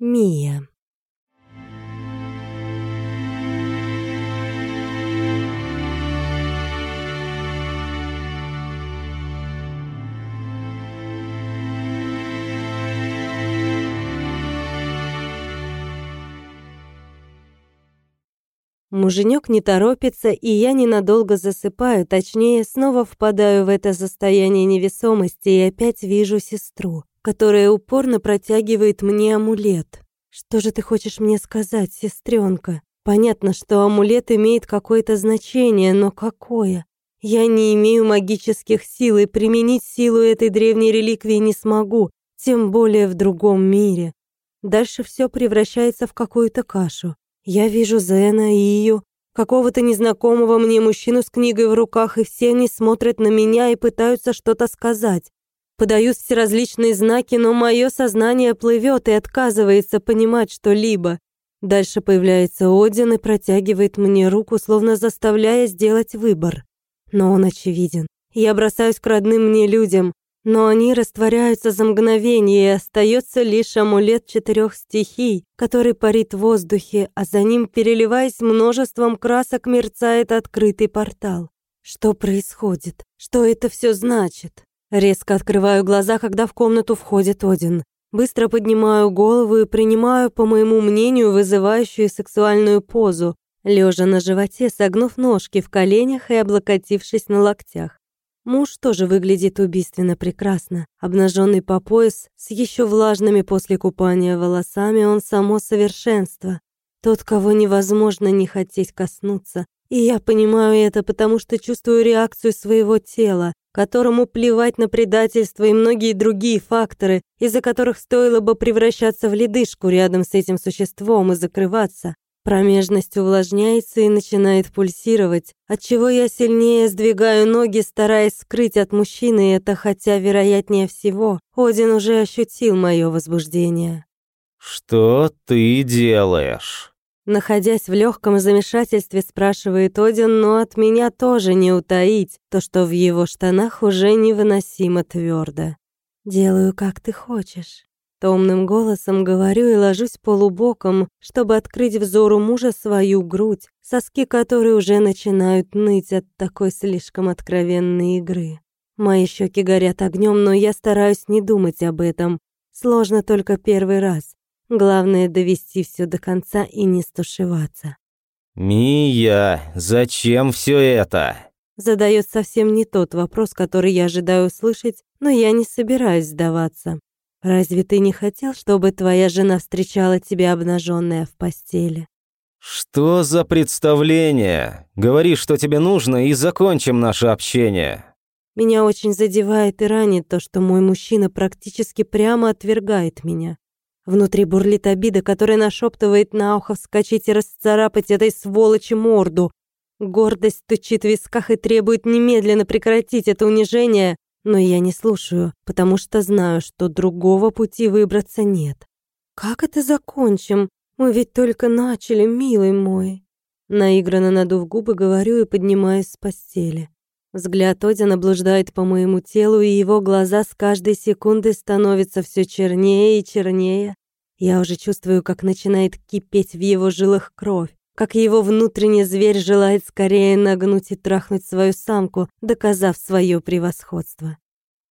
Мия. Муженек не торопится, и я ненадолго засыпаю, точнее, снова впадаю в это состояние невесомости и опять вижу сестру, которая упорно протягивает мне амулет. Что же ты хочешь мне сказать, сестренка? Понятно, что амулет имеет какое-то значение, но какое? Я не имею магических сил и применить силу этой древней реликвии не смогу, тем более в другом мире. Дальше все превращается в какую-то кашу. Я вижу Зена, Ию, какого-то незнакомого мне мужчину с книгой в руках, и все они смотрят на меня и пытаются что-то сказать. Подают все различные знаки, но мое сознание плывет и отказывается понимать что-либо. Дальше появляется Один и протягивает мне руку, словно заставляя сделать выбор. Но он очевиден. Я бросаюсь к родным мне людям но они растворяются за мгновение, и остается лишь амулет четырех стихий, который парит в воздухе, а за ним, переливаясь множеством красок, мерцает открытый портал. Что происходит? Что это все значит? Резко открываю глаза, когда в комнату входит Один. Быстро поднимаю голову и принимаю, по моему мнению, вызывающую сексуальную позу, лежа на животе, согнув ножки в коленях и облокотившись на локтях. Муж тоже выглядит убийственно прекрасно. Обнаженный по пояс, с еще влажными после купания волосами, он само совершенство. Тот, кого невозможно не хотеть коснуться. И я понимаю это, потому что чувствую реакцию своего тела, которому плевать на предательство и многие другие факторы, из-за которых стоило бы превращаться в ледышку рядом с этим существом и закрываться. Промежность увлажняется и начинает пульсировать, отчего я сильнее сдвигаю ноги, стараясь скрыть от мужчины это, хотя, вероятнее всего, Один уже ощутил мое возбуждение. «Что ты делаешь?» Находясь в легком замешательстве, спрашивает Один, но от меня тоже не утаить, то, что в его штанах уже невыносимо твердо. «Делаю, как ты хочешь». Томным голосом говорю и ложусь полубоком, чтобы открыть взору мужа свою грудь, соски которой уже начинают ныть от такой слишком откровенной игры. Мои щеки горят огнем, но я стараюсь не думать об этом. Сложно только первый раз. Главное довести все до конца и не стушеваться. «Мия, зачем все это?» Задает совсем не тот вопрос, который я ожидаю услышать, но я не собираюсь сдаваться. Разве ты не хотел, чтобы твоя жена встречала тебя обнаженная в постели? Что за представление? Говори, что тебе нужно, и закончим наше общение. Меня очень задевает и ранит то, что мой мужчина практически прямо отвергает меня. Внутри бурлит обида, которая нашептывает на ухо вскочить и расцарапать этой сволочи морду. Гордость стучит в висках и требует немедленно прекратить это унижение, но я не слушаю, потому что знаю, что другого пути выбраться нет. «Как это закончим? Мы ведь только начали, милый мой!» Наигранно надув губы, говорю и поднимаюсь с постели. Взгляд Одина блуждает по моему телу, и его глаза с каждой секундой становятся все чернее и чернее. Я уже чувствую, как начинает кипеть в его жилах кровь, как его внутренний зверь желает скорее нагнуть и трахнуть свою самку, доказав свое превосходство.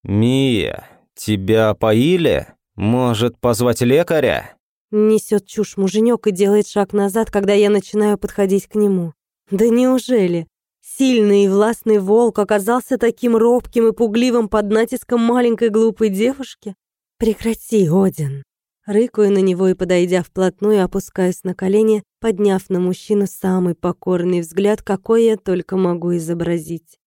«Мия, тебя поили? Может, позвать лекаря?» Несет чушь муженек и делает шаг назад, когда я начинаю подходить к нему. Да неужели? Сильный и властный волк оказался таким робким и пугливым под натиском маленькой глупой девушки? Прекрати, Один. Рыкаю на него и, подойдя вплотную, опускаюсь на колени, подняв на мужчину самый покорный взгляд, какой я только могу изобразить.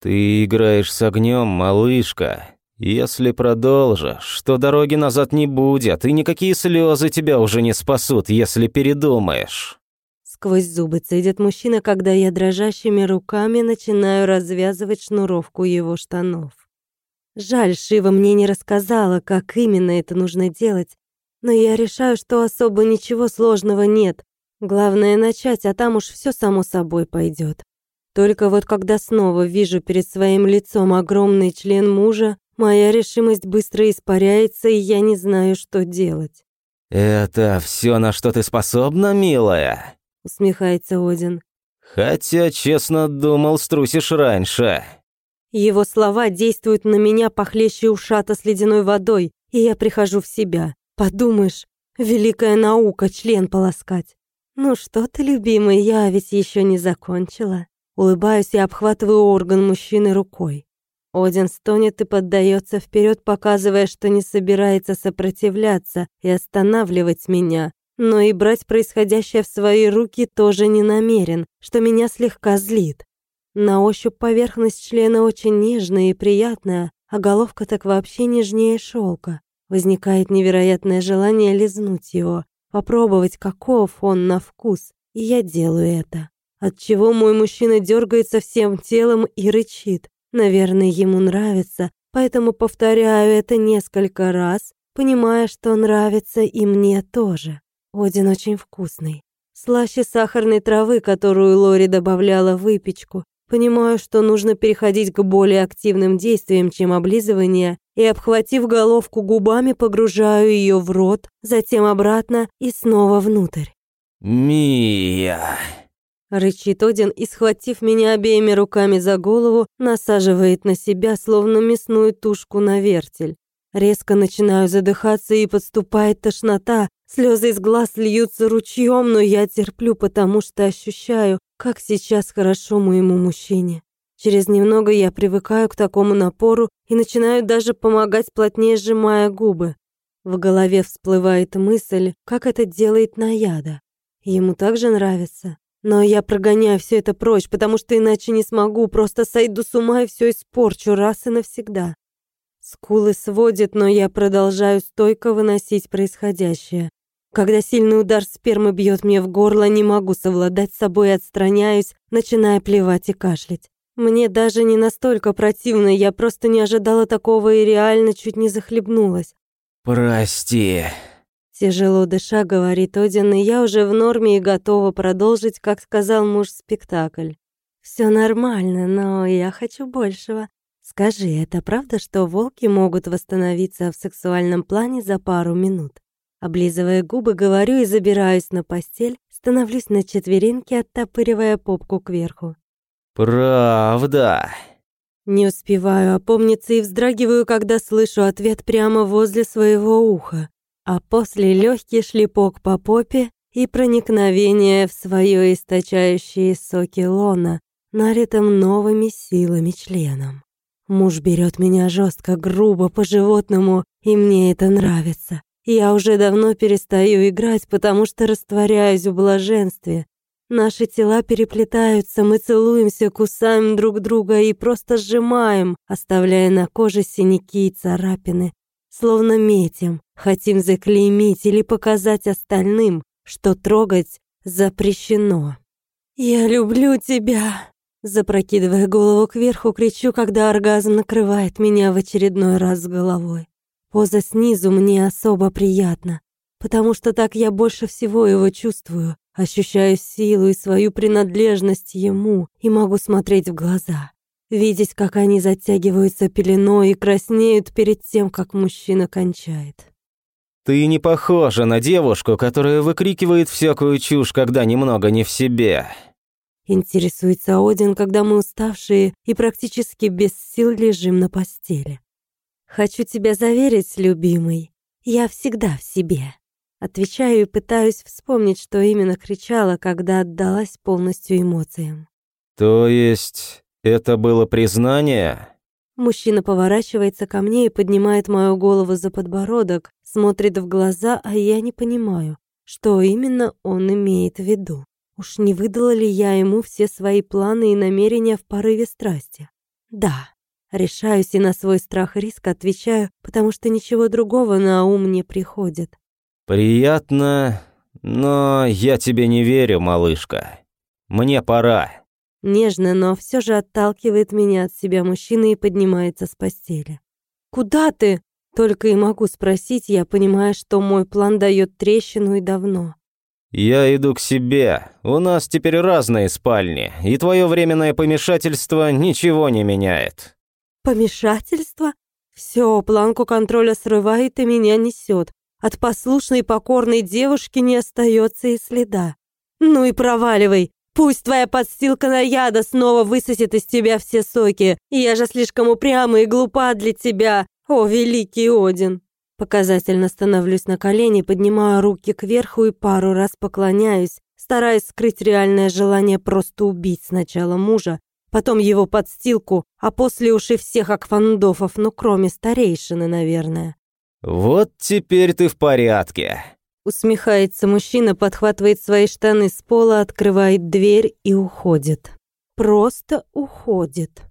«Ты играешь с огнем, малышка. Если продолжишь, то дороги назад не будет, и никакие слезы тебя уже не спасут, если передумаешь». Сквозь зубы цедит мужчина, когда я дрожащими руками начинаю развязывать шнуровку его штанов. Жаль, Шива мне не рассказала, как именно это нужно делать, но я решаю, что особо ничего сложного нет. Главное начать, а там уж все само собой пойдет. Только вот когда снова вижу перед своим лицом огромный член мужа, моя решимость быстро испаряется, и я не знаю, что делать. «Это все, на что ты способна, милая?» Усмехается Один. «Хотя, честно, думал, струсишь раньше». Его слова действуют на меня похлеще ушата с ледяной водой, и я прихожу в себя. Подумаешь, великая наука член полоскать. Ну что ты, любимый, я ведь еще не закончила. Улыбаюсь и обхватываю орган мужчины рукой. Один стонет и поддается вперед, показывая, что не собирается сопротивляться и останавливать меня, но и брать происходящее в свои руки тоже не намерен, что меня слегка злит. На ощупь поверхность члена очень нежная и приятная, а головка так вообще нежнее шелка. Возникает невероятное желание лизнуть его, попробовать, каков он на вкус, и я делаю это. Отчего мой мужчина дергается всем телом и рычит. Наверное, ему нравится, поэтому повторяю это несколько раз, понимая, что нравится и мне тоже. Один очень вкусный. Слаще сахарной травы, которую Лори добавляла в выпечку, Понимаю, что нужно переходить к более активным действиям, чем облизывание, и, обхватив головку губами, погружаю ее в рот, затем обратно и снова внутрь. «Мия!» Рычит Один и, схватив меня обеими руками за голову, насаживает на себя, словно мясную тушку на вертель. Резко начинаю задыхаться и подступает тошнота, слезы из глаз льются ручьем, но я терплю, потому что ощущаю, как сейчас хорошо моему мужчине. Через немного я привыкаю к такому напору и начинаю даже помогать, плотнее сжимая губы. В голове всплывает мысль, как это делает Наяда. Ему также нравится. Но я прогоняю все это прочь, потому что иначе не смогу, просто сойду с ума и все испорчу раз и навсегда. Скулы сводит, но я продолжаю стойко выносить происходящее. Когда сильный удар спермы бьет мне в горло, не могу совладать с собой и отстраняюсь, начиная плевать и кашлять. Мне даже не настолько противно, я просто не ожидала такого и реально чуть не захлебнулась. «Прости». Тяжело дыша, говорит Один, и я уже в норме и готова продолжить, как сказал муж, спектакль. Все нормально, но я хочу большего. Скажи, это правда, что волки могут восстановиться в сексуальном плане за пару минут? Облизывая губы, говорю и забираюсь на постель, становлюсь на четвереньки, оттопыривая попку кверху. «Правда?» Не успеваю опомниться и вздрагиваю, когда слышу ответ прямо возле своего уха, а после легкий шлепок по попе и проникновение в свое источающее соки лона, налитым новыми силами членом. Муж берет меня жестко, грубо, по-животному, и мне это нравится. Я уже давно перестаю играть, потому что растворяюсь в блаженстве. Наши тела переплетаются, мы целуемся, кусаем друг друга и просто сжимаем, оставляя на коже синяки и царапины. Словно метим, хотим заклеймить или показать остальным, что трогать запрещено. «Я люблю тебя!» Запрокидывая голову кверху, кричу, когда оргазм накрывает меня в очередной раз с головой. Поза снизу мне особо приятна, потому что так я больше всего его чувствую, ощущаю силу и свою принадлежность ему и могу смотреть в глаза, видеть, как они затягиваются пеленой и краснеют перед тем, как мужчина кончает. «Ты не похожа на девушку, которая выкрикивает всякую чушь, когда немного не в себе», Интересуется Один, когда мы уставшие и практически без сил лежим на постели. «Хочу тебя заверить, любимый, я всегда в себе». Отвечаю и пытаюсь вспомнить, что именно кричала, когда отдалась полностью эмоциям. «То есть это было признание?» Мужчина поворачивается ко мне и поднимает мою голову за подбородок, смотрит в глаза, а я не понимаю, что именно он имеет в виду. Уж не выдала ли я ему все свои планы и намерения в порыве страсти? Да. Решаюсь и на свой страх и риск отвечаю, потому что ничего другого на ум не приходит. «Приятно, но я тебе не верю, малышка. Мне пора». Нежно, но все же отталкивает меня от себя мужчина и поднимается с постели. «Куда ты?» Только и могу спросить, я понимаю, что мой план дает трещину и давно. «Я иду к себе. У нас теперь разные спальни, и твое временное помешательство ничего не меняет». Помешательство? Все, планку контроля срывает и меня несет. От послушной покорной девушки не остается и следа. Ну и проваливай. Пусть твоя подстилка на яда снова высосет из тебя все соки. Я же слишком упряма и глупа для тебя, о великий Один. Показательно становлюсь на колени, поднимаю руки кверху и пару раз поклоняюсь, стараясь скрыть реальное желание просто убить сначала мужа, потом его подстилку, а после уж и всех аквандофов, ну кроме старейшины, наверное. «Вот теперь ты в порядке», Усмехается мужчина, подхватывает свои штаны с пола, открывает дверь и уходит. Просто уходит.